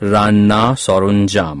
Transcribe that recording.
রান্না সরঞ্জাম